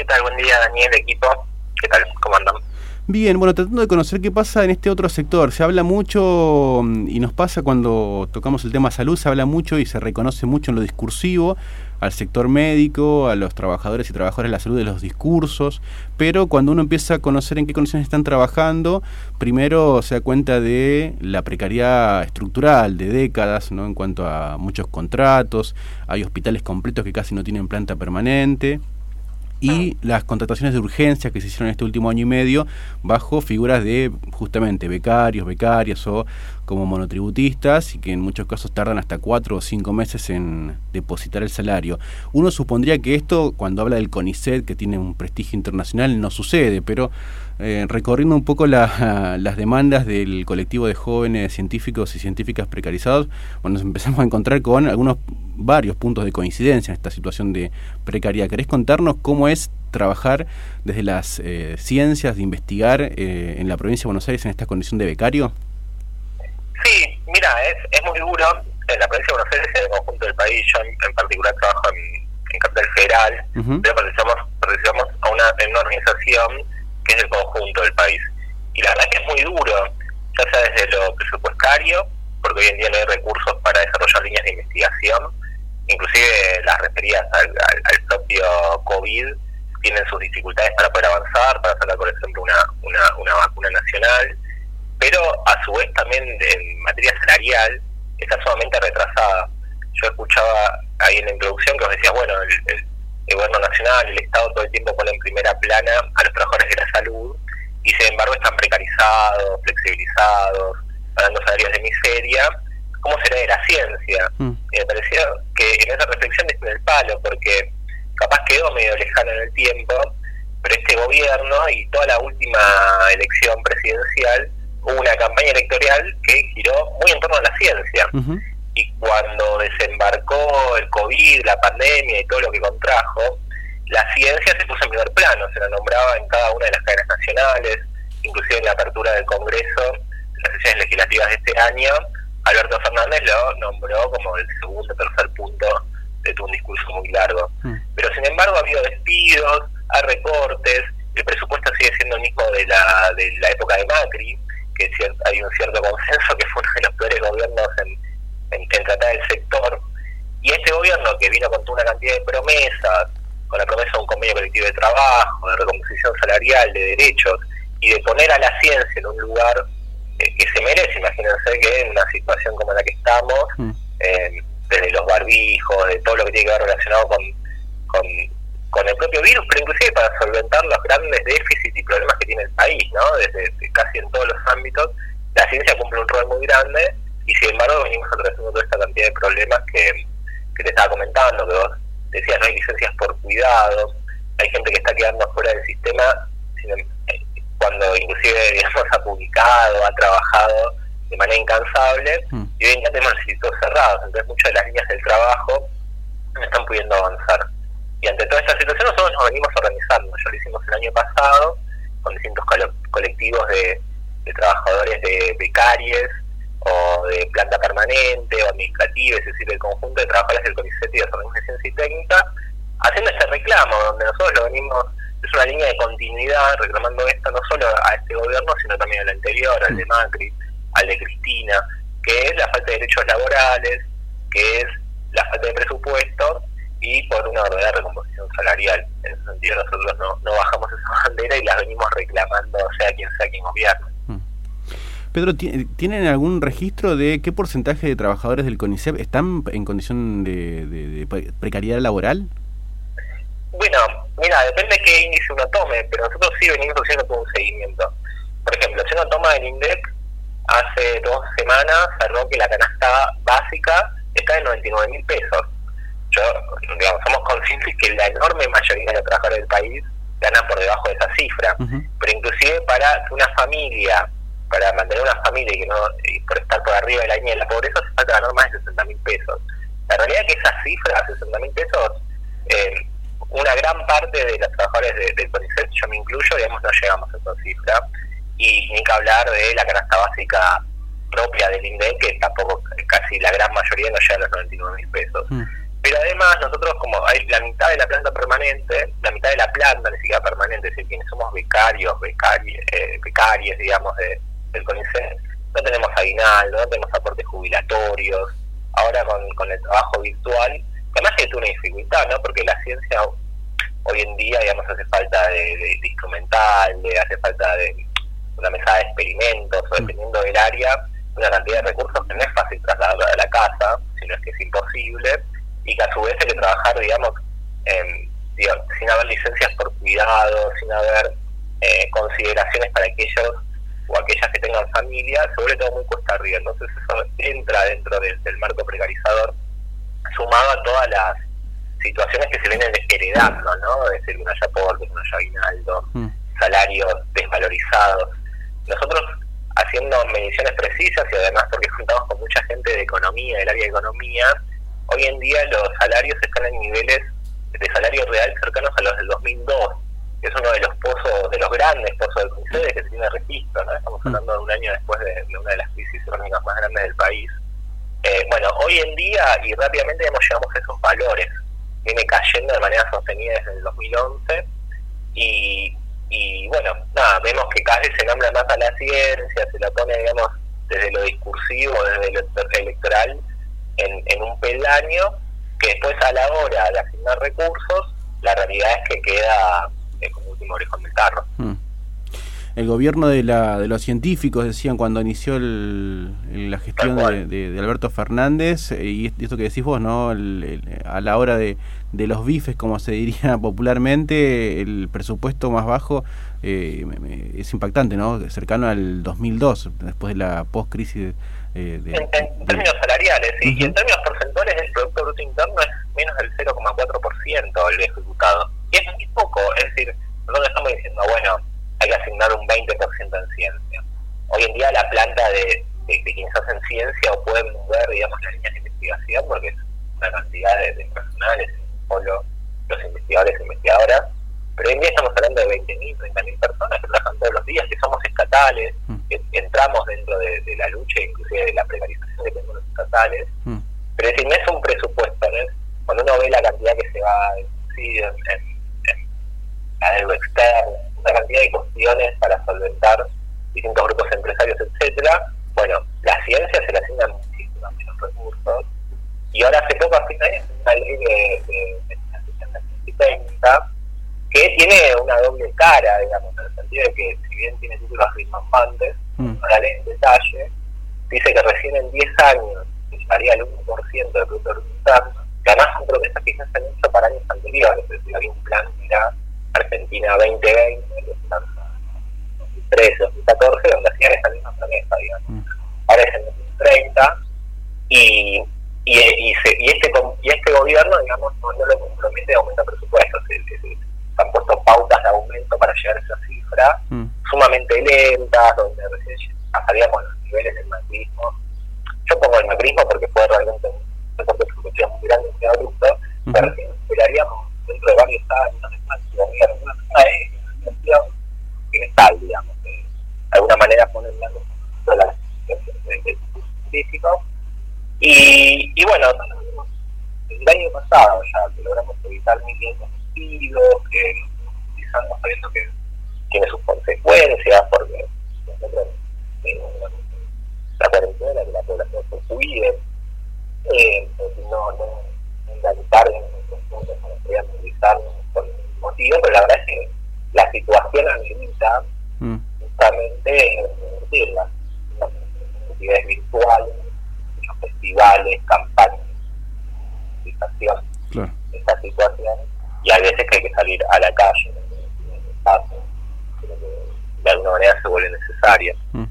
¿Qué tal? Buen día, Daniel, equipo. ¿Qué tal? ¿Cómo andan? Bien, bueno, tratando de conocer qué pasa en este otro sector. Se habla mucho mm, y nos pasa cuando tocamos el tema salud, se habla mucho y se reconoce mucho en lo discursivo al sector médico, a los trabajadores y trabajadoras de la salud de los discursos, pero cuando uno empieza a conocer en qué condiciones están trabajando, primero se da cuenta de la precariedad estructural de décadas, ¿no? En cuanto a muchos contratos, hay hospitales completos que casi no tienen planta permanente y las contrataciones de urgencia que se hicieron en este último año y medio bajo figuras de justamente becarios, becarias o como monotributistas y que en muchos casos tardan hasta cuatro o cinco meses en depositar el salario. Uno supondría que esto, cuando habla del CONICET, que tiene un prestigio internacional, no sucede, pero eh, recorriendo un poco las demandas del colectivo de jóvenes científicos y científicas precarizados, bueno, nos empezamos a encontrar con algunos varios puntos de coincidencia en esta situación de precariedad. ¿Querés contarnos cómo es trabajar desde las eh, ciencias, de investigar eh, en la provincia de Buenos Aires en esta condición de becario? Sí, mira, es, es muy duro. En la provincia de Buenos Aires, en el conjunto del país, yo en, particular trabajo en, en Capital Federal, pero participamos, participamos a una, en una organización que es el conjunto del país. Y la verdad que es muy duro, ya sea desde lo presupuestario, porque hoy en día no hay recursos para desarrollar líneas de investigación, inclusive las referidas al, propio COVID tienen sus dificultades para poder avanzar, para sacar, por ejemplo, una, una, una vacuna nacional, pero a su vez también en materia salarial está sumamente retrasada. Yo escuchaba ahí en la introducción que os decía, bueno, el, gobierno nacional, el Estado todo el tiempo pone en primera plana a los trabajadores de la salud y sin embargo están precarizados, flexibilizados, pagando salarios de miseria cómo será de la ciencia. Mm. me pareció que en esa reflexión es el palo, porque capaz quedó medio lejano en el tiempo, pero este gobierno y toda la última elección presidencial hubo una campaña electoral que giró muy en torno a la ciencia. Y cuando desembarcó el COVID, la pandemia y todo lo que contrajo, la ciencia se puso en primer plano, se la nombraba en cada una de las cadenas nacionales, inclusive en la apertura del Congreso, las sesiones legislativas de este año, Alberto Fernández lo nombró como el segundo o tercer punto de un discurso muy largo. Mm. Pero sin embargo ha habido despidos, hay recortes, el presupuesto sigue siendo el mismo de la, de la época de Macri, que hay un cierto consenso que fue uno de los peores gobiernos en, en, tratar el sector. Y este gobierno que vino con toda una cantidad de promesas, con la promesa de un convenio colectivo de trabajo, de recomposición salarial, de derechos, y de poner a la ciencia en un lugar que se merece. Imagínense que en una situación como la que estamos, mm. eh, desde los barbijos, de todo lo que tiene que ver relacionado con, con, el propio virus, pero inclusive para solventar los grandes déficits y problemas que tiene el país, ¿no? Desde, casi en todos los ámbitos, la ciencia cumple un rol muy grande y sin embargo venimos atravesando toda esta cantidad de problemas que, que te estaba comentando, que vos decías no hay licencias por cuidado, hay gente que está quedando fuera del sistema em, cuando inclusive digamos ha publicado, ha trabajado de manera incansable mm. y hoy en día tenemos institutos cerrados, entonces muchas de las líneas del trabajo no están pudiendo avanzar. Y ante toda esta situación nosotros nos venimos organizando, ya lo hicimos el año pasado con distintos colectivos de, trabajadores de becarios o de planta permanente o administrativa, es decir, el conjunto de trabajadores del CONICET y de las organizaciones y técnica, haciendo ese reclamo, donde nosotros lo venimos es una línea de continuidad reclamando esto no solo a este gobierno, sino también al anterior, al de Macri, al de Cristina, que es la falta de derechos laborales, que es la falta de presupuesto y por una verdadera recomposición salarial. En ese sentido nosotros no, no bajamos esa bandera y la venimos reclamando, sea quien sea quien gobierne. Pedro, ¿tienen algún registro de qué porcentaje de trabajadores del CONICEP están en condición de precariedad laboral? Bueno, mira, depende de qué índice uno tome, pero nosotros sí venimos haciendo todo un seguimiento. Por ejemplo, si uno toma el INDEC, hace dos semanas cerró que la canasta básica está en 99 mil pesos. Yo, digamos, somos conscientes que la enorme mayoría de los trabajadores del país ganan por debajo de esa cifra. Pero inclusive para una familia, para mantener una familia y que no por estar por arriba de la línea de la pobreza, se falta ganar más de 60 mil pesos. La realidad es que esa cifra, 60 mil pesos, eh, una gran parte de los trabajadores del CONICET, yo me incluyo, digamos, no llegamos a esa cifra. Y ni que hablar de la canasta básica propia del INDE, que tampoco, casi la gran mayoría no llega a los 99 mil pesos. Mm. Pero además nosotros como hay la mitad de la planta permanente, la mitad de la planta quienes somos becarios, becarios, eh, becarios digamos, de, del CONICET, no tenemos aguinaldo, no tenemos aportes jubilatorios, ahora con, con el trabajo virtual, además es una dificultad, ¿no? Porque la ciencia hoy en día, digamos, hace falta de, instrumental, de, hace falta de una mesa de experimentos, o dependiendo del área, una cantidad de recursos que no es fácil trasladarlo a la casa, sino es que es imposible, y que a su vez hay que trabajar, digamos, sin haber licencias por cuidado, sin haber eh, consideraciones para aquellos o aquellas que tengan familia, sobre todo muy cuesta arriba. Entonces eso entra dentro del marco precarizador, sumado a todas las situaciones que se vienen heredando, ¿no? Es decir, que no haya aportes, que no haya aguinaldo, mm. salarios desvalorizados. Nosotros haciendo mediciones precisas y además porque juntamos con mucha gente de economía, del área de economía, hoy en día los salarios están en niveles de salario real cercanos a los del 2002, que es uno de los pozos, de los grandes pozos del CONICET que tiene registro, ¿no? Estamos mm. hablando de un año después de, una de las crisis económicas más grandes del país. Eh, bueno, hoy en día y rápidamente hemos llegado a esos valores viene cayendo de manera sostenida desde el 2011 y, y bueno, nada, vemos que cada vez se nombra más a la ciencia, se la pone, digamos, desde lo discursivo, desde lo electoral, en, en un peldaño que después a la hora de asignar recursos, la realidad es que queda orejón del carro. Mm el gobierno de, la, de los científicos, decían cuando inició la gestión de, Alberto Fernández, eh, y esto que decís vos, ¿no? a la hora de, los bifes, como se diría popularmente, el presupuesto más bajo eh, es impactante, ¿no? Cercano al 2002, después de la post-crisis. Eh, en, términos salariales, sí, y en términos porcentuales, el Producto Bruto Interno es menos del 0,4% el ejecutado. Y es muy poco, es decir, nosotros estamos diciendo, bueno, hay que asignar un 20% en ciencia. Hoy en ddía la planta de, de, quienes hacen ciencia o pueden mover, digamos, las líneas de investigación, porque es una cantidad de, de personales, solo los investigadores e investigadoras, pero hoy en día estamos hablando de 20.000, 30.000 personas que trabajan todos los días, que somos estatales, mm. que entramos dentro de, la lucha, inclusive de la precarización de los estatales, mm. pero es decir, no es un presupuesto, ¿no? cuando uno ve la cantidad que se va en, en, en la deuda externa, una cantidad de cuestiones para solventar distintos grupos empresarios, etcétera. Bueno, la ciencia se le asignan muchísimos menos recursos. Y ahora hace poco, a fin de una ley de, de, técnica que tiene una doble cara, digamos, en el sentido de que, si bien tiene títulos rimbombantes, mm. la ley en detalle, dice que recién en 10 años llegaría al 1% de Producto Interno, que además son promesas que ya se han hecho para años anteriores, es decir, había un plan que era Argentina 2020, 2013, 2014, donde hacían esa misma promesa, digamos. Mm. Ahora es en 2030 y, y, y, este, y este gobierno, digamos, no, lo compromete a aumentar presupuestos. Se, han puesto pautas de aumento para llegar a esa cifra, mm. sumamente lentas, donde recién pasaríamos los niveles del macrismo. Yo pongo el macrismo porque fue realmente un recorte de muy grande, muy abrupto, pero recién esperaríamos dentro de varios años, gobierno, una, una que digamos, de alguna manera poner en de la científico. Y, y bueno, el año pasado ya que logramos evitar 1.500 despidos, que utilizando sabiendo que tiene sus consecuencias, porque nosotros la cuarentena, que la población se cuide, eh, no, no, enganchar en movilizarnos por motivo, pero la verdad es que la situación amerita mm. justamente en las, actividades virtuales, los festivales, campañas, claro. esta situación, y hay veces que hay que salir a la calle, de alguna manera se vuelve necesaria. Mm.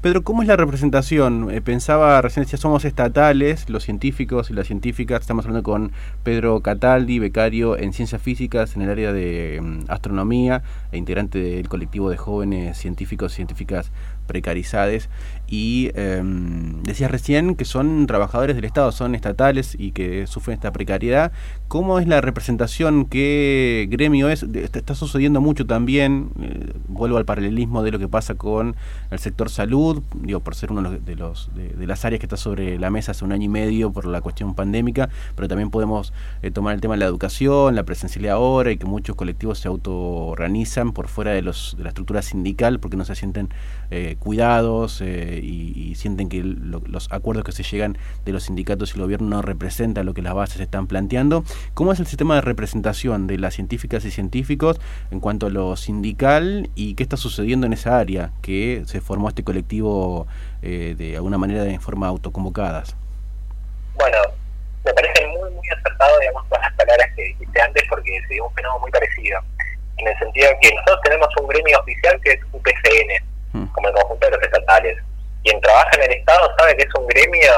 Pedro, ¿cómo es la representación? Eh, pensaba, recién decía, somos estatales, los científicos y las científicas. Estamos hablando con Pedro Cataldi, becario en ciencias físicas en el área de mm, astronomía e integrante del colectivo de jóvenes científicos y científicas precarizadas. Y em, decías recién que son trabajadores del Estado, son estatales y que sufren esta precariedad. ¿Cómo es la representación? ¿Qué gremio es? Está sucediendo mucho también, eh, vuelvo al paralelismo de lo que pasa con el sector salud digo, por ser uno de, las áreas que está sobre la mesa hace un año y medio por la cuestión pandémica, pero también podemos eh, tomar el tema de la educación, la presencialidad ahora y que muchos colectivos se autoorganizan por fuera de, los, de la estructura sindical porque no se sienten eh, cuidados eh, y, sienten que los acuerdos que se llegan de los sindicatos y el gobierno no representan lo que las bases están planteando. ¿Cómo es el sistema de representación de las científicas y científicos en cuanto a lo sindical y qué está sucediendo en esa área que se formó este colectivo eh, de alguna manera de forma autoconvocadas? Bueno, me parece muy, muy acertado, digamos, todas las palabras que dijiste antes porque se dio un fenómeno muy parecido. En el sentido de que nosotros tenemos un gremio oficial que es UPCN, mm. como el conjunto de los estatales. Quien trabaja en el Estado sabe que es un gremio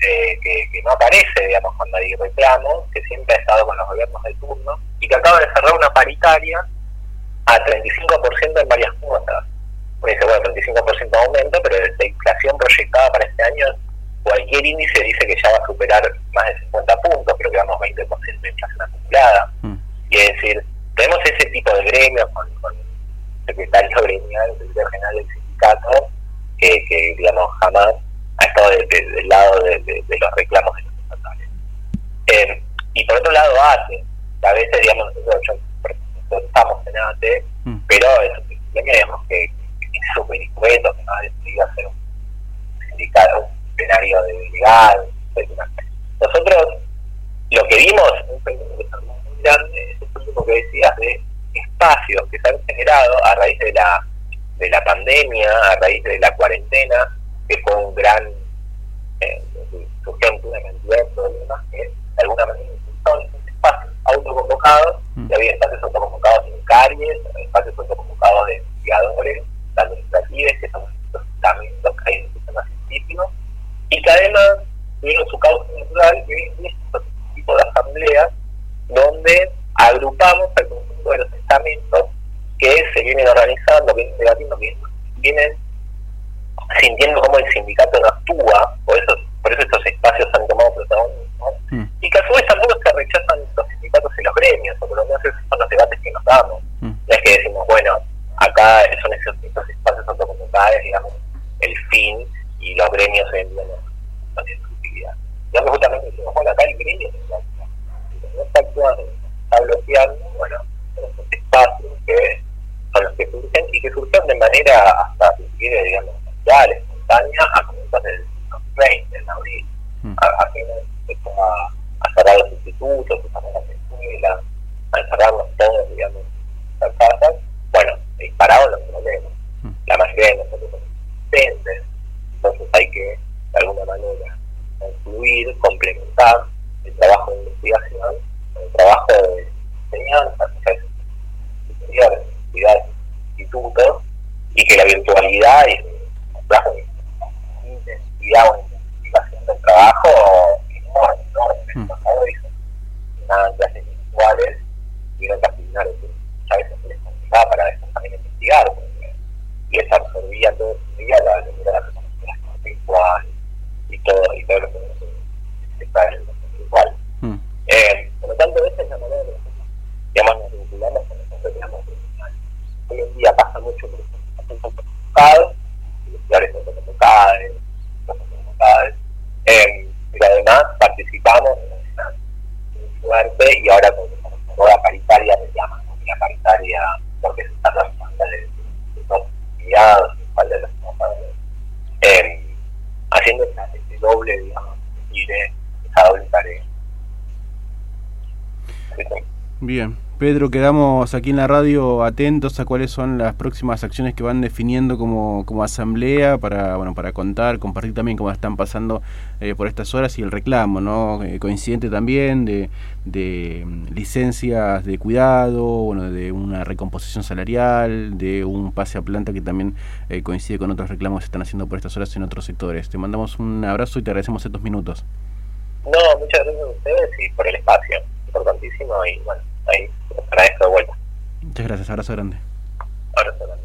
eh, que, no aparece, digamos, cuando hay reclamos, que siempre ha estado con los gobiernos de turno, y que acaba de cerrar una paritaria a 35% en varias cuotas. Uno dice, bueno, 35% de aumento, pero la inflación proyectada para este año, cualquier índice dice que ya va a superar más de 50 puntos, creo que vamos 20% de inflación acumulada. Mm. Y es decir, tenemos ese tipo de gremios con, con secretario gremial, secretario general del sindicato, que, que digamos jamás ha estado del lado de, los reclamos de los estatales. Eh, y por otro lado ATE, a veces digamos nosotros estamos en ATE, mm. pero es un digamos que, que es súper incueto, que no ha decidido hacer un sindicato, de legal, etc. Nosotros lo que vimos, un fenómeno muy grande, es último que decías de espacios que se han generado a raíz de la de la pandemia, a raíz de la cuarentena, que fue un gran, eh, surgió una cantidad de problemas que de alguna manera son espacios autoconvocados, mm. y había espacios autoconvocados en caries, espacios autoconvocados de investigadores, administrativos, que son los estamentos que hay en el sistema científico, y que además tuvieron su causa natural y este tipo de asambleas donde agrupamos al conjunto de los estamentos que se vienen organizando, vienen debatiendo, vienen sintiendo cómo el sindicato no actúa, por eso, por eso estos espacios han tomado protagonismo, mm. y que a su vez tampoco se rechazan los sindicatos y los gremios, o por lo menos esos son los debates que nos damos. Mm. es que decimos, bueno, acá son esos, estos espacios autocomunitarios, digamos, el fin, y los gremios en no, utilidad. Digamos, justamente decimos, bueno, acá el gremio no está actuando, está bloqueando, bueno, esos espacios que son los que surgen y que surgen de manera hasta, si quiere, digamos, espontánea a comienzos del 20, en abril. Mm. Apenas empezó a, a, cerrar los institutos, a cerrar las escuelas, a encerrarnos todos, digamos, en las casas. Bueno, dispararon los problemas. Mm. La mayoría de nosotros somos asistentes, entonces hay que, de alguna manera, incluir, complementar el trabajo de investigación, el trabajo de enseñanza, superiores, universidades, institutos, y que la virtualidad y plazo de intensidad o intensificación del trabajo enorme, enorme. Mm. Los dicen nada en clases virtuales y no terminar muchas veces se les complicaba para después también investigar porque, y les absorbía todo el día la lectura de la virtual y todo, y todo lo que se está en el virtual. Mm. Eh, por lo tanto, esa es la manera de digamos, nos vinculamos con nosotros, digamos, hoy en día pasa mucho por ejemplo, son investigadores autoconvocados, autoconvocados eh, pero además participamos en una y ahora con la paritaria se llama la paritaria porque se está trabajando de, los afiliados y de trabajadores eh, haciendo ese doble digamos esa doble tarea Bien. Pedro, quedamos aquí en la radio atentos a cuáles son las próximas acciones que van definiendo como, como asamblea para bueno para contar, compartir también cómo están pasando eh, por estas horas y el reclamo, ¿no? Eh, coincidente también de, de mm, licencias de cuidado, bueno, de una recomposición salarial, de un pase a planta que también eh, coincide con otros reclamos que se están haciendo por estas horas en otros sectores. Te mandamos un abrazo y te agradecemos estos minutos. No, muchas gracias a ustedes y por el espacio, importantísimo y bueno, ahí agradezco de vuelta. Muchas gracias, abrazo grande. Abrazo grande.